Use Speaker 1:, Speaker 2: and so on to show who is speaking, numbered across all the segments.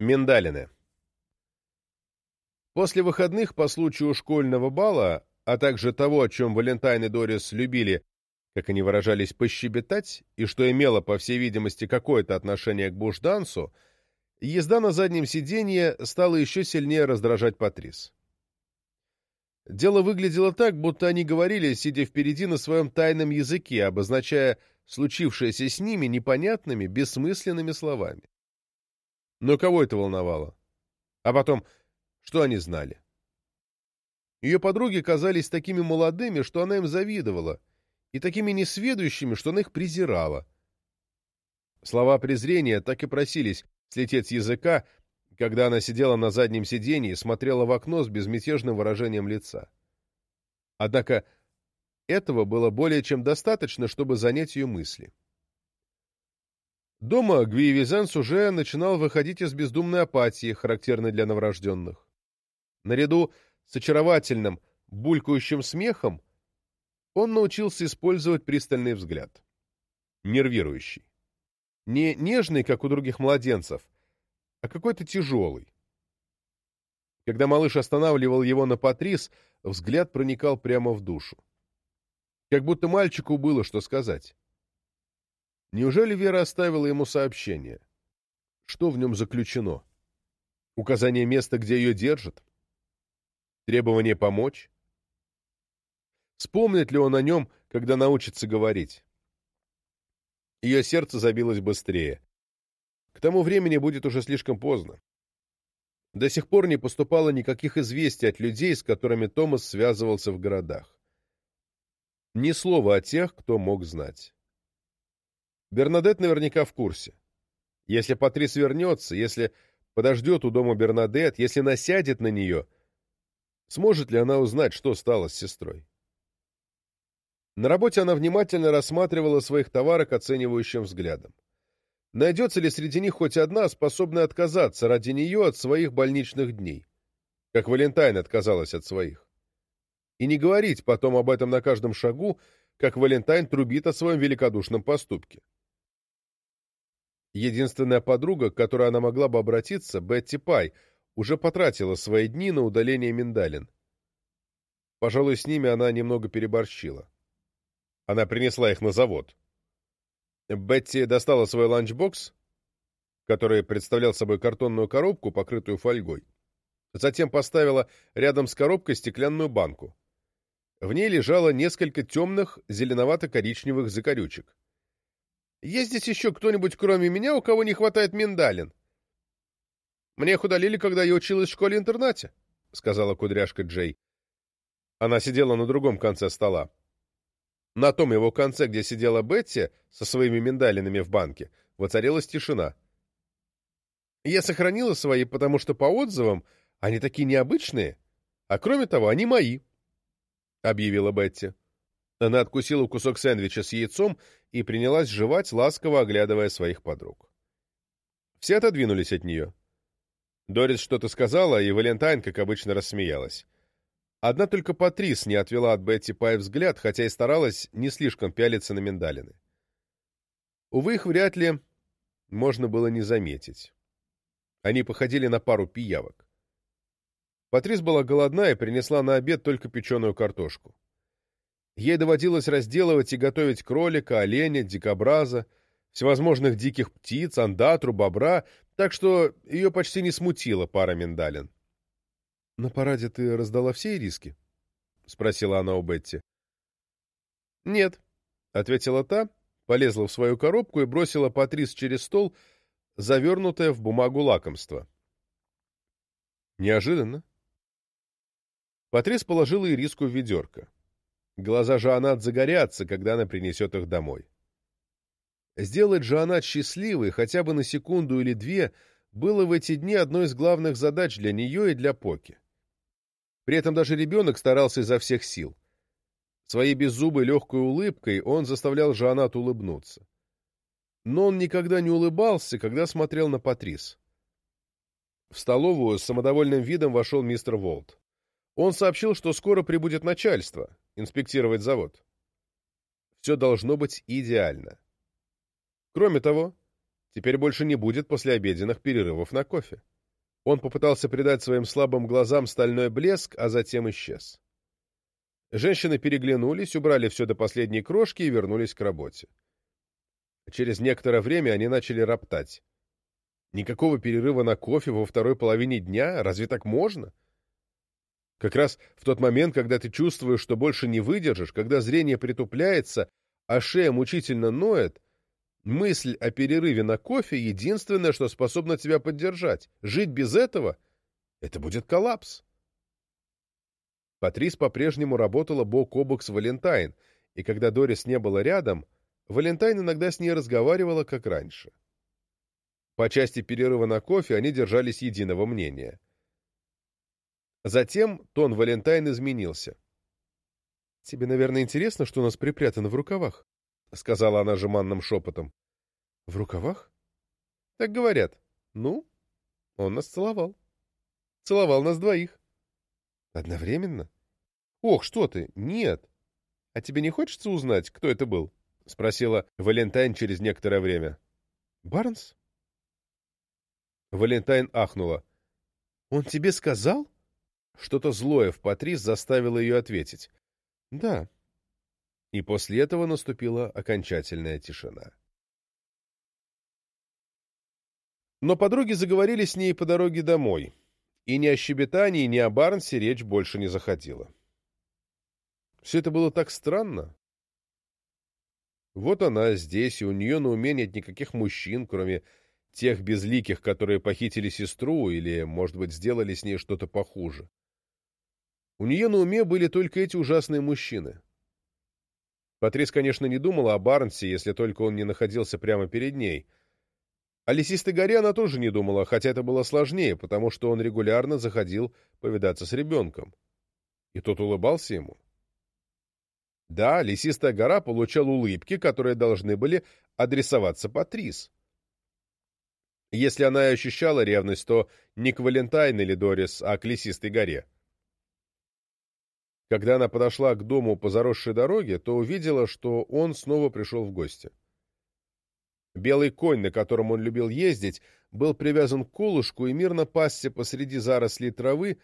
Speaker 1: Миндалины. После выходных по случаю школьного бала, а также того, о чем Валентайн и Дорис любили, как они выражались, пощебетать, и что имело, по всей видимости, какое-то отношение к буш-дансу, езда на заднем сиденье стала еще сильнее раздражать Патрис. Дело выглядело так, будто они говорили, сидя впереди на своем тайном языке, обозначая случившееся с ними непонятными, бессмысленными словами. Но кого это волновало? А потом, что они знали? Ее подруги казались такими молодыми, что она им завидовала, и такими несведущими, что она их презирала. Слова презрения так и просились слететь с языка, когда она сидела на заднем сиденье и смотрела в окно с безмятежным выражением лица. Однако этого было более чем достаточно, чтобы занять ее мысли. Дома Гвиевизенс уже начинал выходить из бездумной апатии, характерной для новорожденных. Наряду с очаровательным, булькающим смехом он научился использовать пристальный взгляд. Нервирующий. Не нежный, как у других младенцев, а какой-то тяжелый. Когда малыш останавливал его на Патрис, взгляд проникал прямо в душу. Как будто мальчику было что сказать. Неужели Вера оставила ему сообщение? Что в нем заключено? Указание места, где ее держат? Требование помочь? Вспомнит ли он о нем, когда научится говорить? Ее сердце забилось быстрее. К тому времени будет уже слишком поздно. До сих пор не поступало никаких известий от людей, с которыми Томас связывался в городах. Ни слова о тех, кто мог знать. Бернадет наверняка в курсе. Если Патрис вернется, если подождет у дома Бернадет, если насядет на нее, сможет ли она узнать, что стало с сестрой? На работе она внимательно рассматривала своих товарок оценивающим взглядом. Найдется ли среди них хоть одна, способная отказаться ради нее от своих больничных дней, как Валентайн отказалась от своих? И не говорить потом об этом на каждом шагу, как Валентайн трубит о своем великодушном поступке. Единственная подруга, к которой она могла бы обратиться, Бетти Пай, уже потратила свои дни на удаление миндалин. Пожалуй, с ними она немного переборщила. Она принесла их на завод. Бетти достала свой ланчбокс, который представлял собой картонную коробку, покрытую фольгой. Затем поставила рядом с коробкой стеклянную банку. В ней лежало несколько темных зеленовато-коричневых закорючек. Есть здесь еще кто-нибудь, кроме меня, у кого не хватает миндалин? Мне их удалили, когда я училась в школе-интернате, — сказала кудряшка Джей. Она сидела на другом конце стола. На том его конце, где сидела Бетти со своими миндалинами в банке, воцарилась тишина. Я сохранила свои, потому что, по отзывам, они такие необычные, а кроме того, они мои, — объявила Бетти. Она откусила кусок сэндвича с яйцом и принялась жевать, ласково оглядывая своих подруг. Все отодвинулись от нее. Дорис что-то сказала, и Валентайн, как обычно, рассмеялась. Одна только Патрис не отвела от Бетти Пай взгляд, хотя и старалась не слишком пялиться на миндалины. Увы, их вряд ли можно было не заметить. Они походили на пару пиявок. Патрис была голодна и принесла на обед только печеную картошку. Ей доводилось разделывать и готовить кролика, оленя, дикобраза, всевозможных диких птиц, андатру, бобра, так что ее почти не смутила пара миндалин. — На параде ты раздала все риски? — спросила она у Бетти. — Нет, — ответила та, полезла в свою коробку и бросила Патрис через стол, завернутое в бумагу лакомство. Неожиданно. Патрис положила ириску в ведерко. Глаза Жоанат загорятся, когда она принесет их домой. Сделать Жоанат счастливой хотя бы на секунду или две было в эти дни одной из главных задач для нее и для Поки. При этом даже ребенок старался изо всех сил. Своей беззубой легкой улыбкой он заставлял Жоанат улыбнуться. Но он никогда не улыбался, когда смотрел на Патрис. В столовую с самодовольным видом вошел мистер Волт. Он сообщил, что скоро прибудет начальство, инспектировать завод. Все должно быть идеально. Кроме того, Теперь больше не будет послеобеденных перерывов на кофе. Он попытался придать своим слабым глазам стальной блеск, а затем исчез. Женщины переглянулись, убрали все до последней крошки и вернулись к работе. Через некоторое время они начали роптать. Никакого перерыва на кофе во второй половине дня? Разве так можно? Как раз в тот момент, когда ты чувствуешь, что больше не выдержишь, когда зрение притупляется, а шея мучительно ноет, мысль о перерыве на кофе — единственное, что способно тебя поддержать. Жить без этого — это будет коллапс. Патрис по-прежнему работала бок о бок с Валентайн, и когда Дорис не было рядом, Валентайн иногда с ней разговаривала, как раньше. По части перерыва на кофе они держались единого мнения. Затем тон Валентайн изменился. «Тебе, наверное, интересно, что у нас припрятано в рукавах?» — сказала она жеманным шепотом. «В рукавах?» «Так говорят. Ну, он нас целовал. Целовал нас двоих». «Одновременно?» «Ох, что ты! Нет! А тебе не хочется узнать, кто это был?» — спросила Валентайн через некоторое время. «Барнс?» Валентайн ахнула. «Он тебе сказал?» Что-то злое в Патрис заставило ее ответить. «Да». И после этого наступила окончательная тишина. Но подруги заговорили с ней по дороге домой, и ни о щебетании, ни о Барнсе речь больше не заходила. Все это было так странно. Вот она здесь, и у нее на уме нет никаких мужчин, кроме тех безликих, которые похитили сестру или, может быть, сделали с ней что-то похуже. У нее на уме были только эти ужасные мужчины. Патрис, конечно, не думала о Барнсе, если только он не находился прямо перед ней. О лесистой горе она тоже не думала, хотя это было сложнее, потому что он регулярно заходил повидаться с ребенком. И тот улыбался ему. Да, лесистая гора получал улыбки, которые должны были адресоваться Патрис. Если она и ощущала ревность, то не к Валентайн или Дорис, а к лесистой горе. Когда она подошла к дому по заросшей дороге, то увидела, что он снова пришел в гости. Белый конь, на котором он любил ездить, был привязан к колышку и мирно пасся посреди зарослей травы,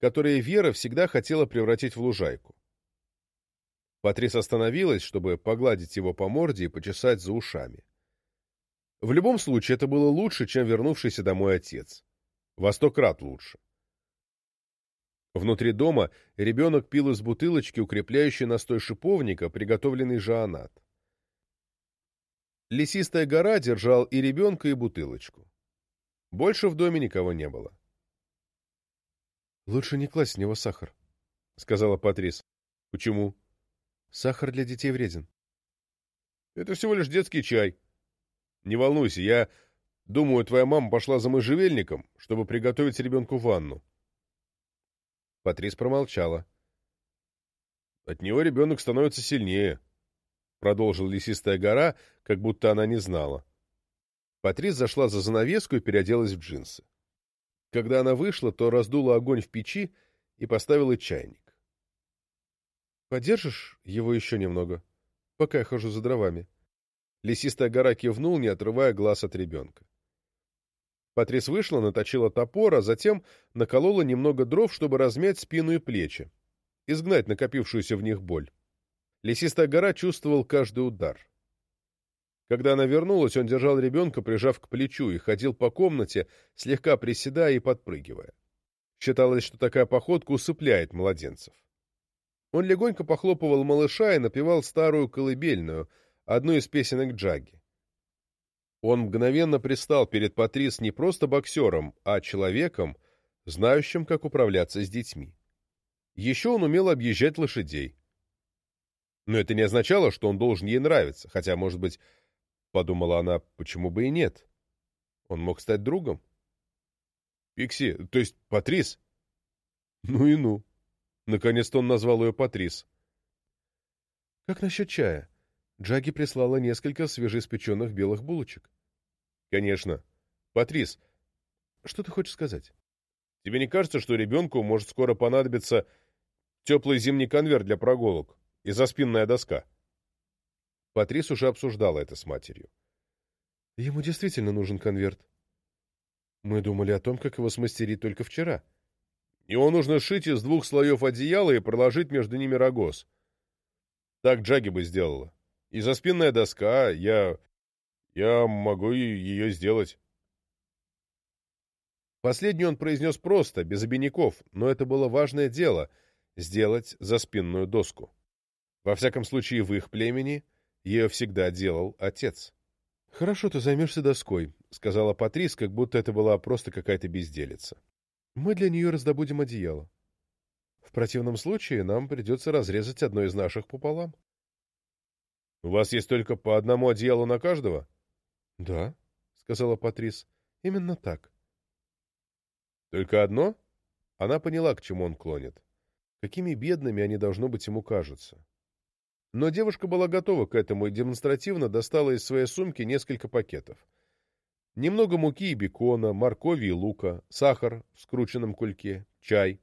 Speaker 1: которые Вера всегда хотела превратить в лужайку. Патрис остановилась, чтобы погладить его по морде и почесать за ушами. В любом случае, это было лучше, чем вернувшийся домой отец. Во сто крат лучше. Внутри дома ребенок пил из бутылочки укрепляющий настой шиповника, приготовленный Жаанат. Лесистая гора держал и ребенка, и бутылочку. Больше в доме никого не было. «Лучше не класть в него сахар», — сказала Патрис. «Почему?» «Сахар для детей вреден». «Это всего лишь детский чай. Не волнуйся, я думаю, твоя мама пошла за можжевельником, чтобы приготовить ребенку ванну». Патрис промолчала. «От него ребенок становится сильнее», — продолжил лесистая гора, как будто она не знала. Патрис зашла за занавеску и переоделась в джинсы. Когда она вышла, то раздула огонь в печи и поставила чайник. «Подержишь его еще немного, пока я хожу за дровами?» Лесистая гора кивнул, не отрывая глаз от ребенка. Патрис вышла, наточила топор, а затем наколола немного дров, чтобы размять спину и плечи, изгнать накопившуюся в них боль. Лесистая гора чувствовал каждый удар. Когда она вернулась, он держал ребенка, прижав к плечу, и ходил по комнате, слегка приседая и подпрыгивая. Считалось, что такая походка усыпляет младенцев. Он легонько похлопывал малыша и напевал старую колыбельную, одну из песенок Джаги. Он мгновенно пристал перед Патрис не просто боксером, а человеком, знающим, как управляться с детьми. Еще он умел объезжать лошадей. Но это не означало, что он должен ей нравиться, хотя, может быть, подумала она, почему бы и нет. Он мог стать другом. Пикси, то есть Патрис? Ну и ну. Наконец-то он назвал ее Патрис. Как насчет чая? Джаги прислала несколько свежеиспеченных белых булочек. — Конечно. Патрис, что ты хочешь сказать? Тебе не кажется, что ребенку может скоро понадобиться теплый зимний конверт для прогулок и заспинная доска? Патрис уже обсуждала это с матерью. Ему действительно нужен конверт. Мы думали о том, как его смастерить только вчера. Его нужно сшить из двух слоев одеяла и проложить между ними рогоз. Так Джаги бы сделала. И за спинная доска, я... я могу ее сделать. Последний он произнес просто, без обиняков, но это было важное дело — сделать за спинную доску. Во всяком случае, в их племени ее всегда делал отец. — Хорошо, ты займешься доской, — сказала Патрис, как будто это была просто какая-то безделица. — Мы для нее раздобудем одеяло. В противном случае нам придется разрезать одно из наших пополам. — У вас есть только по одному одеялу на каждого? — Да, — сказала Патрис. — Именно так. — Только одно? Она поняла, к чему он клонит. Какими бедными они, должно быть, ему кажутся. Но девушка была готова к этому и демонстративно достала из своей сумки несколько пакетов. Немного муки и бекона, моркови и лука, сахар в скрученном кульке, чай.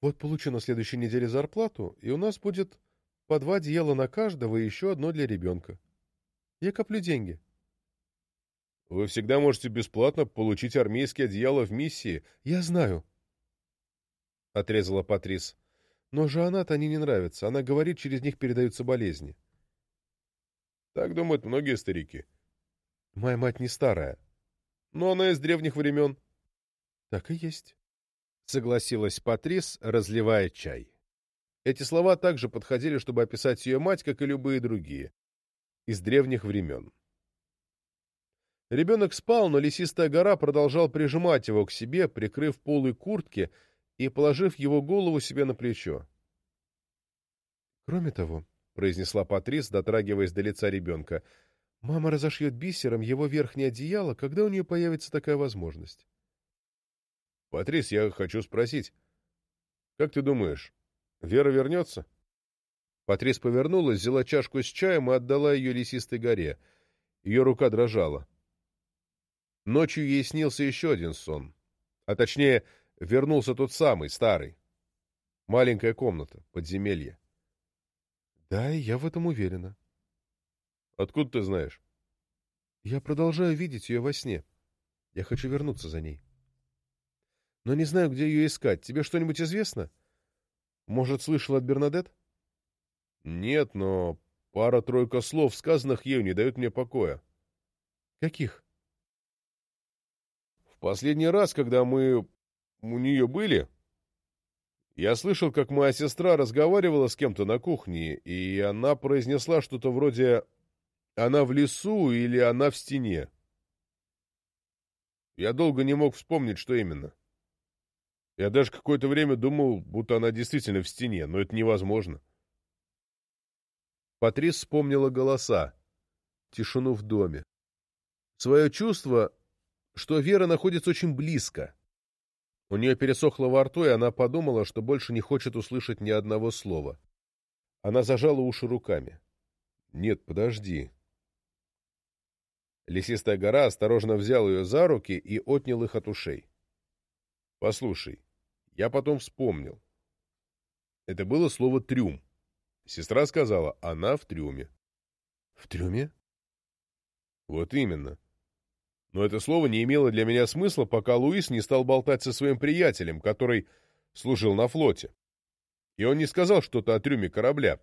Speaker 1: Вот получу на следующей неделе зарплату, и у нас будет по два одеяла на каждого и еще одно для ребенка. Я коплю деньги. Вы всегда можете бесплатно получить армейские одеяла в миссии. Я знаю. Отрезала Патрис. Но Жанат они не нравятся. Она говорит, через них передаются болезни. Так думают многие старики. Моя мать не старая. Но она из древних времен. Так и есть. Согласилась Патрис, разливая чай. Эти слова также подходили, чтобы описать ее мать, как и любые другие. Из древних времен. Ребенок спал, но лесистая гора продолжал прижимать его к себе, прикрыв полой куртки и положив его голову себе на плечо. «Кроме того», — произнесла Патрис, дотрагиваясь до лица ребенка, — «мама разошьет бисером его верхнее одеяло, когда у нее появится такая возможность». «Патрис, я хочу спросить, как ты думаешь, Вера вернется?» Патрис повернулась, взяла чашку с чаем и отдала ее лесистой горе. Ее рука дрожала. Ночью ей снился еще один сон. А точнее, вернулся тот самый, старый. Маленькая комната, подземелье. Да, я в этом уверена. Откуда ты знаешь? Я продолжаю видеть ее во сне. Я хочу вернуться за ней. Но не знаю, где ее искать. Тебе что-нибудь известно? Может, слышал от Бернадет? Нет, но пара-тройка слов, сказанных ею, не дают мне покоя. Каких? В последний раз, когда мы у нее были, я слышал, как моя сестра разговаривала с кем-то на кухне, и она произнесла что-то вроде «она в лесу» или «она в стене». Я долго не мог вспомнить, что именно. Я даже какое-то время думал, будто она действительно в стене, но это невозможно. Патрис вспомнила голоса, тишину в доме. Свое чувство, что Вера находится очень близко, у нее пересохло во рту, и она подумала, что больше не хочет услышать ни одного слова. Она зажала уши руками. «Нет, подожди». Лесистая гора осторожно взял ее за руки и отнял их от ушей. «Послушай, я потом вспомнил. Это было слово «трюм». Сестра сказала, она в трюме. «В трюме?» «Вот именно. Но это слово не имело для меня смысла, пока Луис не стал болтать со своим приятелем, который служил на флоте. И он не сказал что-то о трюме корабля.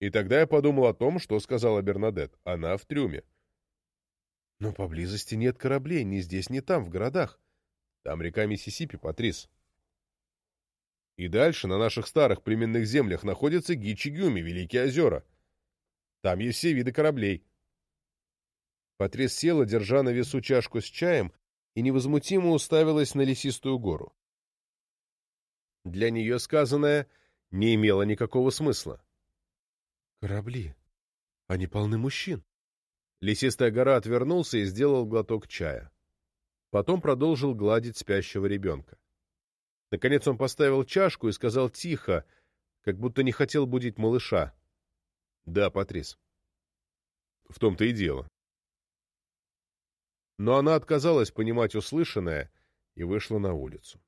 Speaker 1: И тогда я подумал о том, что сказала Бернадет. Она в трюме. Но поблизости нет кораблей, ни здесь, ни там, в городах. Там река Миссисипи, Патрис. И дальше, на наших старых племенных землях, находятся Гичи-Гюми, Великие озера. Там есть все виды кораблей. Патрис села, держа на весу чашку с чаем, и невозмутимо уставилась на лесистую гору. Для нее сказанное не имело никакого смысла. «Корабли. Они полны мужчин». Лесистая гора отвернулся и сделал глоток чая. Потом продолжил гладить спящего ребенка. Наконец он поставил чашку и сказал тихо, как будто не хотел будить малыша. «Да, Патрис. В том-то и дело но она отказалась понимать услышанное и вышла на улицу.